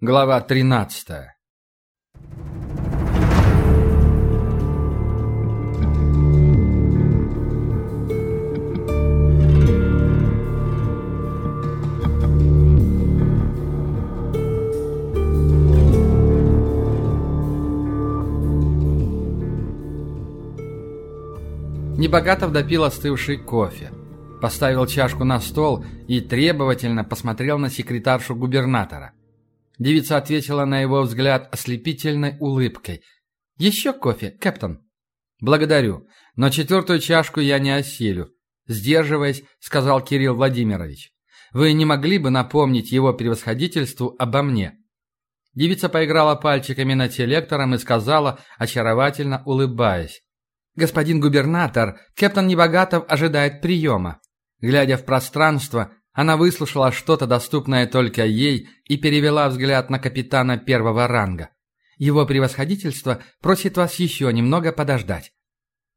Глава 13 Небогатов допил остывший кофе, поставил чашку на стол и требовательно посмотрел на секретаршу губернатора. Девица ответила на его взгляд ослепительной улыбкой. «Еще кофе, капитан?» «Благодарю, но четвертую чашку я не осилю», — сдерживаясь, сказал Кирилл Владимирович. «Вы не могли бы напомнить его превосходительству обо мне?» Девица поиграла пальчиками над селектором и сказала, очаровательно улыбаясь. «Господин губернатор, капитан Небогатов ожидает приема». Глядя в пространство, она выслушала что-то доступное только ей и перевела взгляд на капитана первого ранга. «Его превосходительство просит вас еще немного подождать».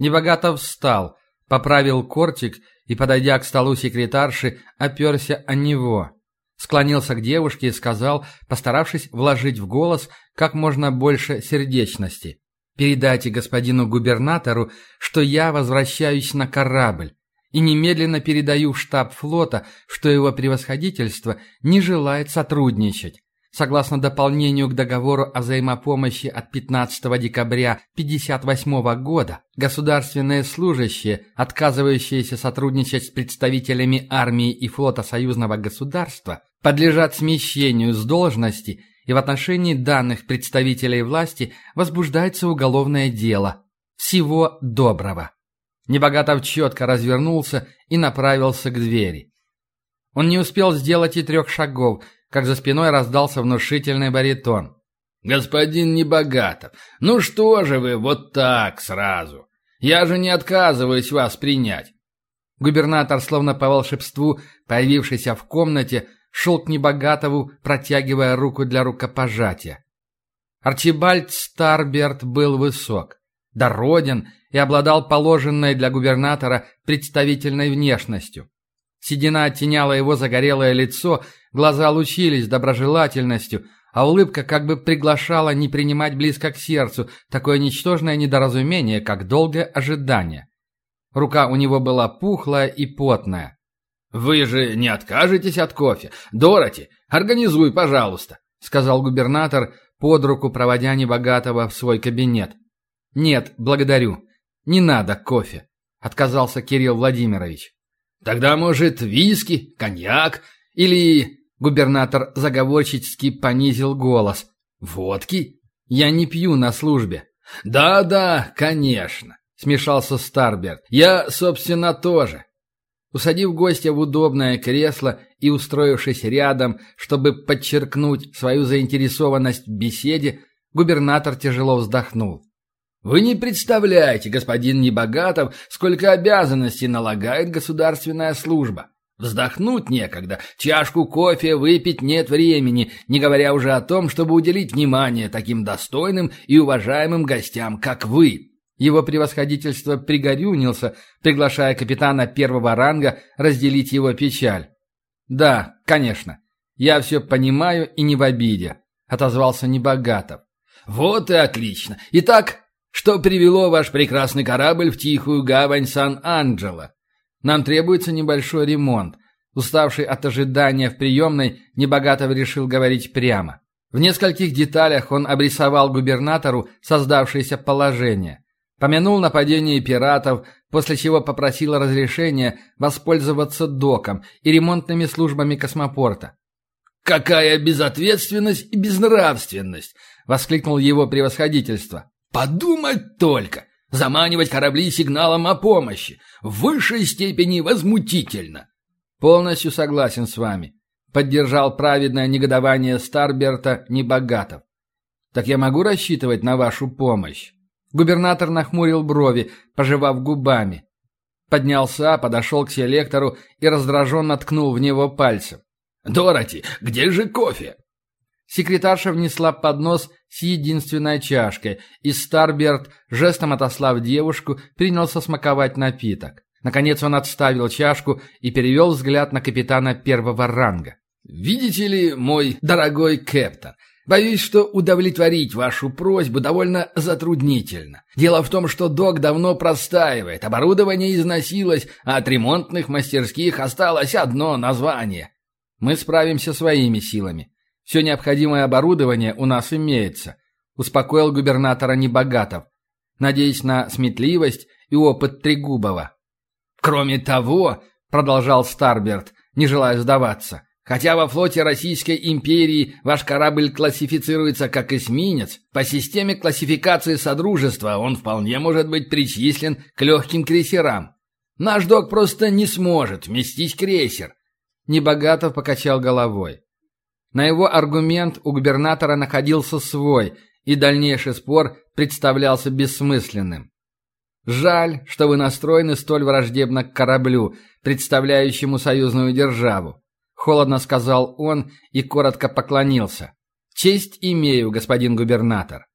Небогатов встал, поправил кортик и, подойдя к столу секретарши, оперся о него. Склонился к девушке и сказал, постаравшись вложить в голос как можно больше сердечности. Передайте господину губернатору, что я возвращаюсь на корабль, и немедленно передаю в штаб флота, что его превосходительство не желает сотрудничать. Согласно дополнению к договору о взаимопомощи от 15 декабря 1958 года, государственные служащие, отказывающиеся сотрудничать с представителями армии и флота союзного государства, подлежат смещению с должности и в отношении данных представителей власти возбуждается уголовное дело. Всего доброго. Небогатов четко развернулся и направился к двери. Он не успел сделать и трех шагов, как за спиной раздался внушительный баритон. «Господин Небогатов, ну что же вы вот так сразу? Я же не отказываюсь вас принять!» Губернатор, словно по волшебству, появившийся в комнате, шел к Небогатову, протягивая руку для рукопожатия. Арчибальд Старберт был высок, дороден и обладал положенной для губернатора представительной внешностью. Седина оттеняла его загорелое лицо, глаза лучились доброжелательностью, а улыбка как бы приглашала не принимать близко к сердцу такое ничтожное недоразумение, как долгое ожидание. Рука у него была пухлая и потная. «Вы же не откажетесь от кофе? Дороти, организуй, пожалуйста», — сказал губернатор, под руку проводя небогатого в свой кабинет. «Нет, благодарю. Не надо кофе», — отказался Кирилл Владимирович. «Тогда, может, виски, коньяк или...» Губернатор заговорщически понизил голос. «Водки? Я не пью на службе». «Да-да, конечно», — смешался Старберт. «Я, собственно, тоже. Усадив гостя в удобное кресло и устроившись рядом, чтобы подчеркнуть свою заинтересованность в беседе, губернатор тяжело вздохнул. «Вы не представляете, господин Небогатов, сколько обязанностей налагает государственная служба. Вздохнуть некогда, чашку кофе выпить нет времени, не говоря уже о том, чтобы уделить внимание таким достойным и уважаемым гостям, как вы. Его превосходительство пригорюнился, приглашая капитана первого ранга разделить его печаль. «Да, конечно. Я все понимаю и не в обиде», — отозвался Небогатов. «Вот и отлично. Итак, что привело ваш прекрасный корабль в тихую гавань Сан-Анджело? Нам требуется небольшой ремонт». Уставший от ожидания в приемной, Небогатов решил говорить прямо. В нескольких деталях он обрисовал губернатору создавшееся положение. Помянул нападение пиратов, после чего попросил разрешения воспользоваться доком и ремонтными службами космопорта. «Какая безответственность и безнравственность!» — воскликнул его превосходительство. «Подумать только! Заманивать корабли сигналом о помощи! В высшей степени возмутительно!» «Полностью согласен с вами», — поддержал праведное негодование Старберта Небогатов. «Так я могу рассчитывать на вашу помощь?» Губернатор нахмурил брови, пожевав губами. Поднялся, подошел к селектору и раздраженно ткнул в него пальцем. «Дороти, где же кофе?» Секретарша внесла поднос с единственной чашкой, и Старберт, жестом отослав девушку, принялся смаковать напиток. Наконец он отставил чашку и перевел взгляд на капитана первого ранга. «Видите ли, мой дорогой кэптон, Боюсь, что удовлетворить вашу просьбу довольно затруднительно. Дело в том, что док давно простаивает, оборудование износилось, а от ремонтных мастерских осталось одно название. Мы справимся своими силами. Все необходимое оборудование у нас имеется, успокоил губернатора Небогатов, надеясь на сметливость и опыт Трегубова. Кроме того, продолжал Старберт, не желая сдаваться, Хотя во флоте Российской империи ваш корабль классифицируется как эсминец, по системе классификации Содружества он вполне может быть причислен к легким крейсерам. Наш док просто не сможет вместить крейсер. Небогатов покачал головой. На его аргумент у губернатора находился свой, и дальнейший спор представлялся бессмысленным. Жаль, что вы настроены столь враждебно к кораблю, представляющему союзную державу. Холодно сказал он и коротко поклонился. «Честь имею, господин губернатор».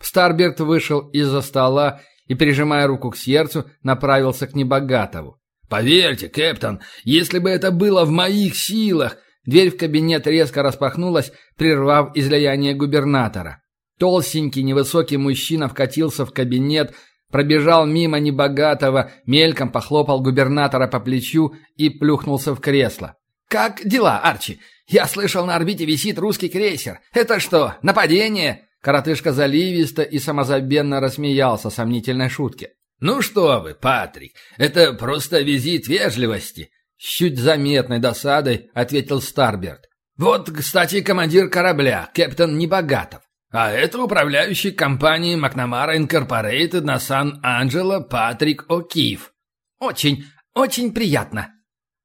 Старберт вышел из-за стола и, прижимая руку к сердцу, направился к Небогатову. «Поверьте, кэптон, если бы это было в моих силах...» Дверь в кабинет резко распахнулась, прервав излияние губернатора. Толстенький невысокий мужчина вкатился в кабинет, пробежал мимо Небогатого, мельком похлопал губернатора по плечу и плюхнулся в кресло. «Как дела, Арчи? Я слышал, на орбите висит русский крейсер. Это что, нападение?» Коротышка заливисто и самозабвенно рассмеялся сомнительной шутке. «Ну что вы, Патрик, это просто визит вежливости!» С чуть заметной досадой ответил Старберт. «Вот, кстати, командир корабля, капитан Небогатов. А это управляющий компанией Макнамара Инкорпорейтед на Сан-Анджело Патрик О'Кив. Очень, очень приятно!»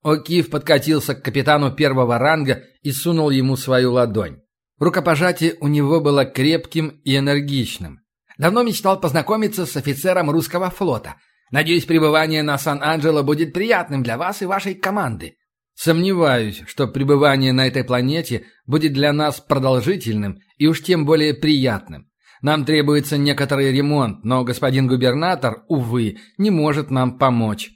О'Кив подкатился к капитану первого ранга и сунул ему свою ладонь. Рукопожатие у него было крепким и энергичным. «Давно мечтал познакомиться с офицером русского флота. Надеюсь, пребывание на Сан-Анджело будет приятным для вас и вашей команды». Сомневаюсь, что пребывание на этой планете будет для нас продолжительным и уж тем более приятным. Нам требуется некоторый ремонт, но господин губернатор, увы, не может нам помочь.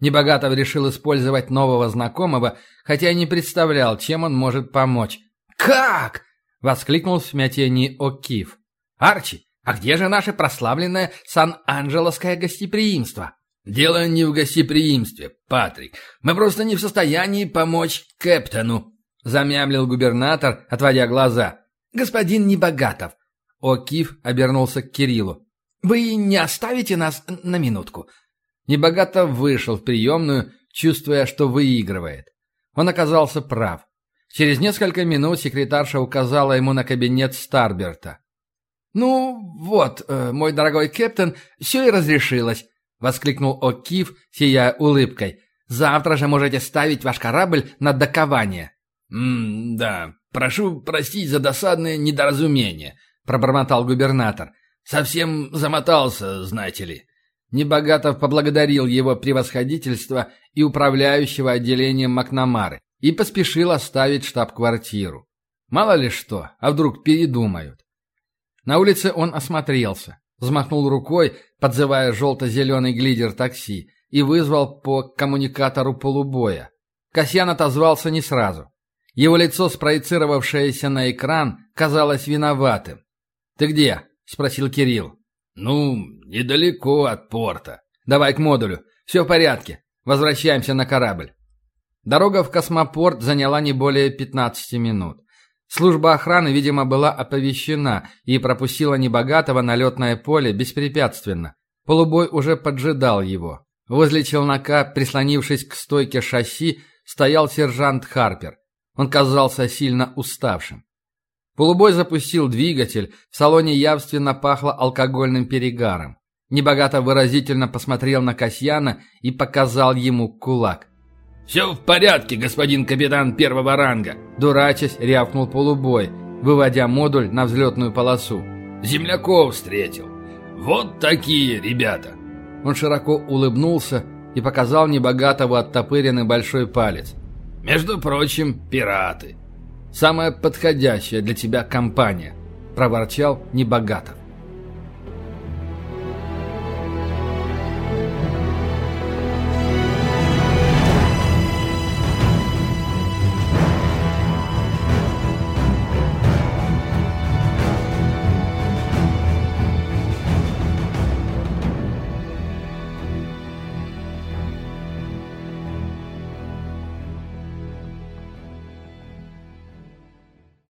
Небогатов решил использовать нового знакомого, хотя и не представлял, чем он может помочь. «Как?» — воскликнул в смятении О'Кив. «Арчи, а где же наше прославленное Сан-Анджелосское гостеприимство?» «Дело не в гостеприимстве, Патрик. Мы просто не в состоянии помочь Кэптону», — замямлил губернатор, отводя глаза. «Господин Небогатов». О'Кив обернулся к Кириллу. «Вы не оставите нас на минутку?» Небогато вышел в приемную, чувствуя, что выигрывает. Он оказался прав. Через несколько минут секретарша указала ему на кабинет Старберта. «Ну, вот, э, мой дорогой капитан, все и разрешилось», — воскликнул О'Кив, сияя улыбкой. «Завтра же можете ставить ваш корабль на докование». «М-да, прошу простить за досадное недоразумение», — пробормотал губернатор. «Совсем замотался, знаете ли». Небогатов поблагодарил его превосходительство и управляющего отделением Макнамары и поспешил оставить штаб-квартиру. Мало ли что, а вдруг передумают. На улице он осмотрелся, взмахнул рукой, подзывая желто-зеленый глидер такси, и вызвал по коммуникатору полубоя. Касьян отозвался не сразу. Его лицо, спроецировавшееся на экран, казалось виноватым. «Ты где?» — спросил Кирилл. «Ну, недалеко от порта». «Давай к модулю. Все в порядке. Возвращаемся на корабль». Дорога в космопорт заняла не более 15 минут. Служба охраны, видимо, была оповещена и пропустила небогатого на летное поле беспрепятственно. Полубой уже поджидал его. Возле челнока, прислонившись к стойке шасси, стоял сержант Харпер. Он казался сильно уставшим. Полубой запустил двигатель, в салоне явственно пахло алкогольным перегаром. Небогато выразительно посмотрел на Касьяна и показал ему кулак. «Все в порядке, господин капитан первого ранга!» Дурачась, рявкнул полубой, выводя модуль на взлетную полосу. «Земляков встретил. Вот такие ребята!» Он широко улыбнулся и показал небогатого оттопыренный большой палец. «Между прочим, пираты!» Самая подходящая для тебя компания», – проворчал Небогатов.